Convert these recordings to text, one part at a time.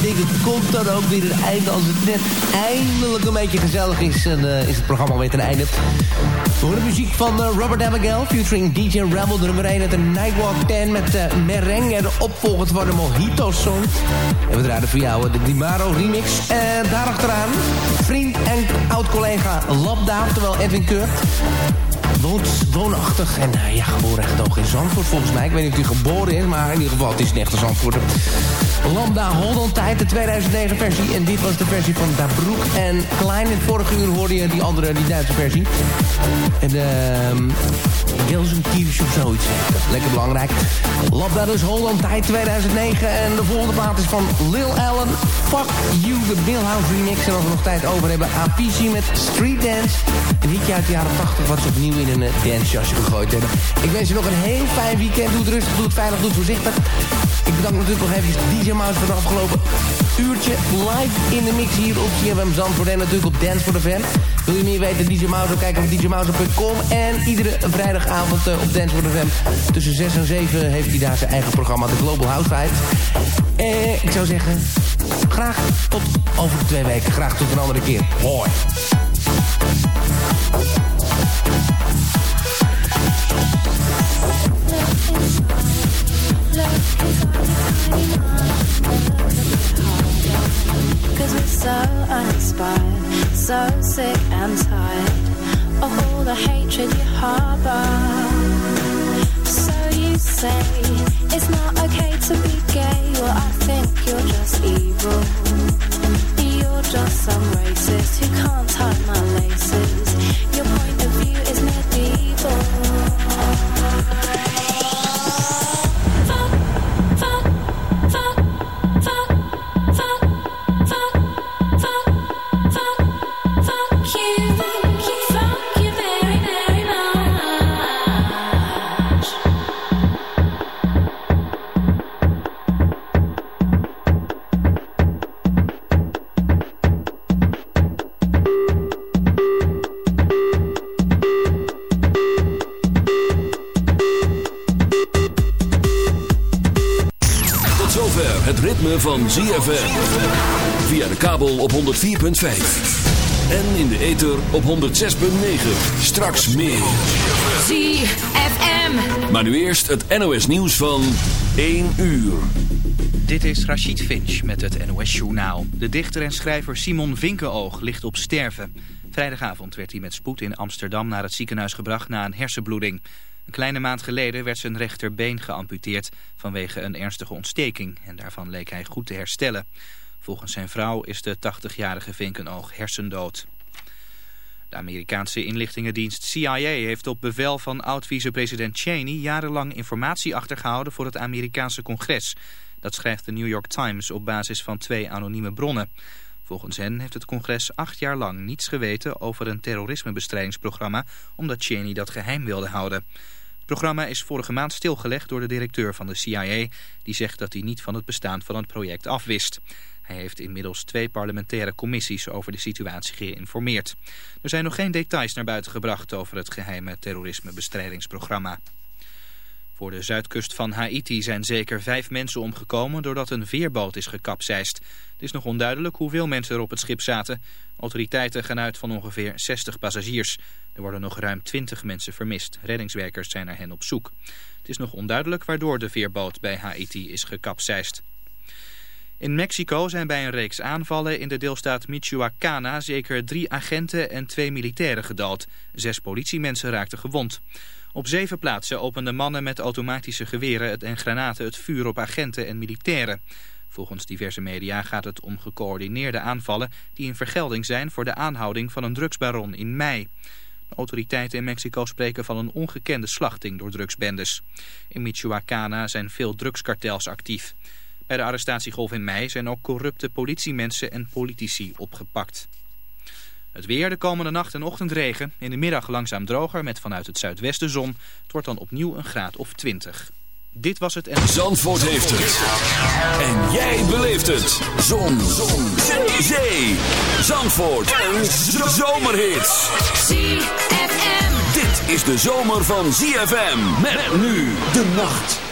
dingen komt dan ook weer een einde. Als het net eindelijk een beetje gezellig is, en, uh, is het programma weer ten einde. We horen muziek van uh, Robert Abigail, featuring DJ Rebel, de nummer 1 uit de Nightwalk 10 met uh, Merengue, de opvolger van de Mojito Song. En we draaien voor jou de Dimaro remix. En daarachteraan vriend en oud-collega Labda, oftewel Edwin Keur woont woonachtig en ja, geboren en getogen in Zandvoort volgens mij. Ik weet niet of hij geboren is, maar in ieder geval het is een echte Zandvoort. Lambda Holland tijd, de 2009 versie. En dit was de versie van Dabroek en Klein. In het vorige uur hoorde je die andere, die Duitse versie. En ehm... Gelsenkirch of zoiets. Lekker belangrijk. Lambda dus Holland tijd 2009. En de volgende plaat is van Lil Allen. Fuck You, de Millhouse remix. En als we nog tijd over hebben, APC met Street Dance. Een liedje uit de jaren 80 wat ze opnieuw in een eh, dancejasje gegooid hebben. Ik wens je nog een heel fijn weekend. Doe het rustig, doe het veilig, doe het voorzichtig. Ik bedank natuurlijk nog even DJ Mouse voor de afgelopen uurtje live in de mix hier op CFM Zandvoort. En natuurlijk op Dance for the Fan. Wil je meer weten, DJ Mouse, kijken op djmouse.com. En iedere vrijdagavond uh, op Dance for the Fan. Tussen 6 en 7 heeft hij daar zijn eigen programma, de Global House. En ik zou zeggen, graag tot over twee weken. Graag tot een andere keer. Hoi. Some racist who can't op 106.9. Straks meer. ZFM. Maar nu eerst het NOS nieuws van 1 uur. Dit is Rachid Finch met het NOS Journaal. De dichter en schrijver Simon Vinkenoog ligt op sterven. Vrijdagavond werd hij met spoed in Amsterdam naar het ziekenhuis gebracht na een hersenbloeding. Een kleine maand geleden werd zijn rechterbeen geamputeerd vanwege een ernstige ontsteking en daarvan leek hij goed te herstellen. Volgens zijn vrouw is de 80-jarige Vinkenoog hersendood. De Amerikaanse inlichtingendienst CIA heeft op bevel van oud-vicepresident Cheney jarenlang informatie achtergehouden voor het Amerikaanse congres. Dat schrijft de New York Times op basis van twee anonieme bronnen. Volgens hen heeft het congres acht jaar lang niets geweten over een terrorismebestrijdingsprogramma omdat Cheney dat geheim wilde houden. Het programma is vorige maand stilgelegd door de directeur van de CIA die zegt dat hij niet van het bestaan van het project afwist. Hij heeft inmiddels twee parlementaire commissies over de situatie geïnformeerd. Er zijn nog geen details naar buiten gebracht over het geheime terrorismebestrijdingsprogramma. Voor de zuidkust van Haiti zijn zeker vijf mensen omgekomen doordat een veerboot is gekapseist. Het is nog onduidelijk hoeveel mensen er op het schip zaten. Autoriteiten gaan uit van ongeveer 60 passagiers. Er worden nog ruim 20 mensen vermist. Reddingswerkers zijn naar hen op zoek. Het is nog onduidelijk waardoor de veerboot bij Haiti is gekapseist. In Mexico zijn bij een reeks aanvallen in de deelstaat Michoacana zeker drie agenten en twee militairen gedood. Zes politiemensen raakten gewond. Op zeven plaatsen openden mannen met automatische geweren en granaten het vuur op agenten en militairen. Volgens diverse media gaat het om gecoördineerde aanvallen die een vergelding zijn voor de aanhouding van een drugsbaron in mei. De autoriteiten in Mexico spreken van een ongekende slachting door drugsbendes. In Michoacana zijn veel drugskartels actief. Bij de arrestatiegolf in mei zijn ook corrupte politiemensen en politici opgepakt. Het weer de komende nacht en ochtend regen. In de middag langzaam droger met vanuit het zuidwesten zon. Het wordt dan opnieuw een graad of 20. Dit was het en... Zandvoort heeft het. En jij beleeft het. Zon. zon. Zee. Zee. Zandvoort. Een zomerhit. ZFM. Dit is de zomer van ZFM. Met nu de nacht.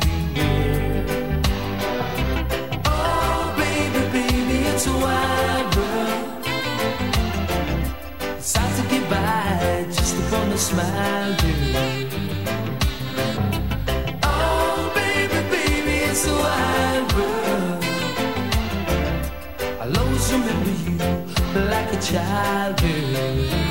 smile do. Oh, baby, baby, it's a world. I'll always remember you like a child do.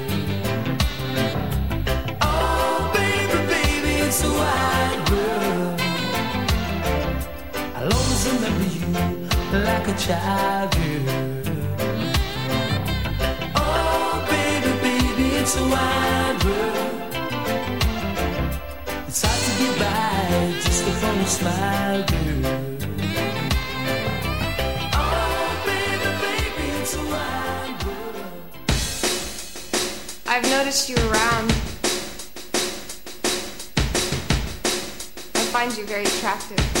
a child. Oh, baby, baby, it's a wild world. It's hard to get by just upon a smile, girl. Oh, I've noticed you around. I find you very attractive.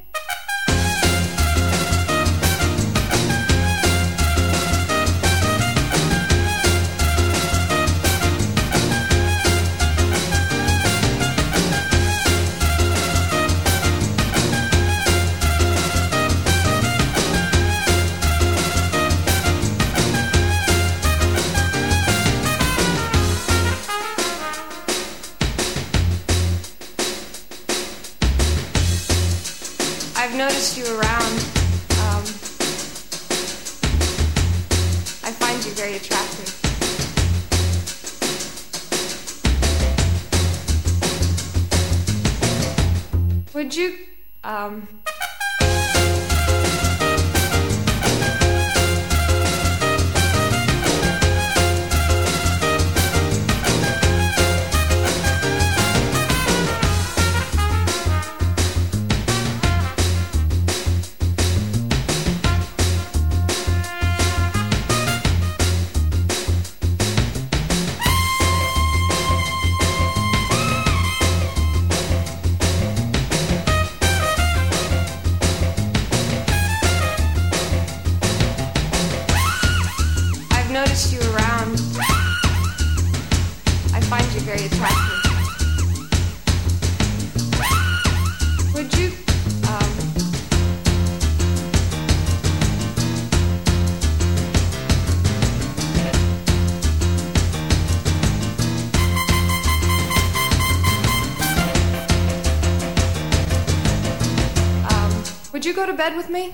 um, bed with me?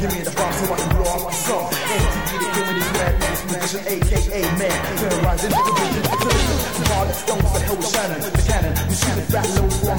Give me the bomb so I can blow off my song. MTV, the king of these madness, magician, aka man. Terrorizing the division, the citizen. Hard stones, the hell with Shannon, the cannon. You see the fat little.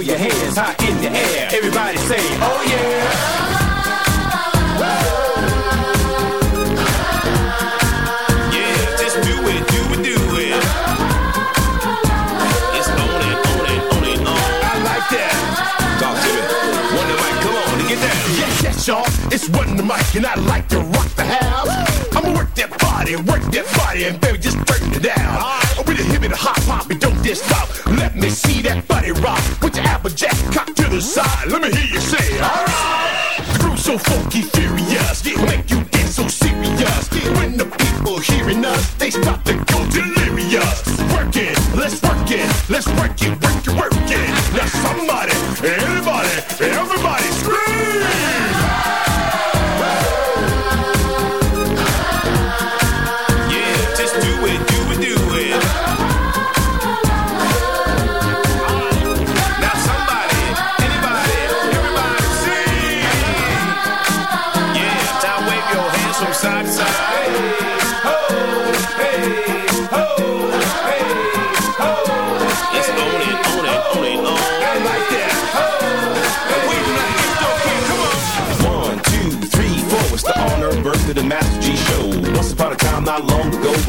throw your hands high in the air. Everybody say, oh yeah. Yeah, just do it, do it, do it. It's on on on on. I like that. Talk to me. One the mic, come on and get down. Yes, yes, y'all. It's one mic, and I like to rock the house. I'ma work that body, work that body, and baby, just turn it down. Right. Oh, the hit with the hot pop stop. Let me see that body rock. Put your applejack cock to the side. Let me hear you say, alright. The groove's so funky, furious, yeah, make you get so serious. When the people hearing us, they stop to go delirious. Work it, let's work it, let's work it, work it, work it. Now somebody, anybody, everybody